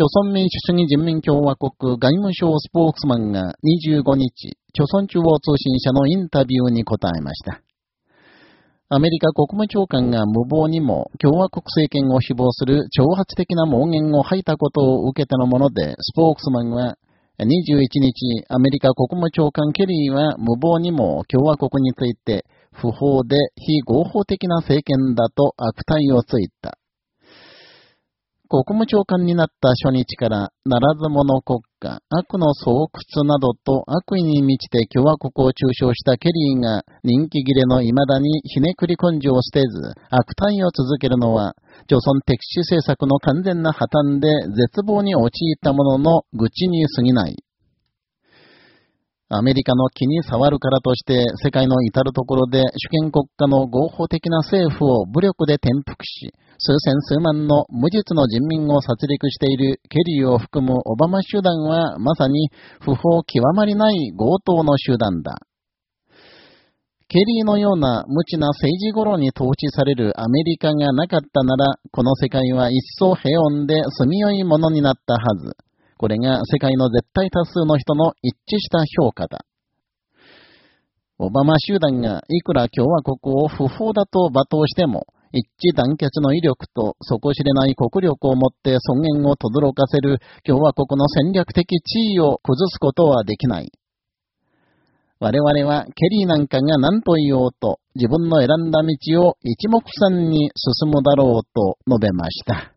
朝鮮民主主義人民共和国外務省スポークスマンが25日、朝鮮中央通信社のインタビューに答えました。アメリカ国務長官が無謀にも共和国政権を誹謗する挑発的な妄言を吐いたことを受けてのもので、スポークスマンは、21日、アメリカ国務長官ケリーは無謀にも共和国について、不法で非合法的な政権だと悪態をついた。国務長官になった初日から、ならず者国家、悪の巣窟などと悪意に満ちて共和国を中傷したケリーが人気切れの未だにひねくり根性を捨てず、悪態を続けるのは、女村敵視政策の完全な破綻で絶望に陥ったものの愚痴に過ぎない。アメリカの気に障るからとして、世界の至るところで主権国家の合法的な政府を武力で転覆し、数千数万の無実の人民を殺戮しているケリーを含むオバマ集団は、まさに不法極まりない強盗の集団だ。ケリーのような無知な政治頃に統治されるアメリカがなかったなら、この世界は一層平穏で住みよいものになったはず。これが世界の絶対多数の人の一致した評価だ。オバマ集団がいくら共和国を不法だと罵倒しても、一致団結の威力と底知れない国力をもって尊厳を轟かせる共和国の戦略的地位を崩すことはできない。我々はケリーなんかが何と言おうと自分の選んだ道を一目散に進むだろうと述べました。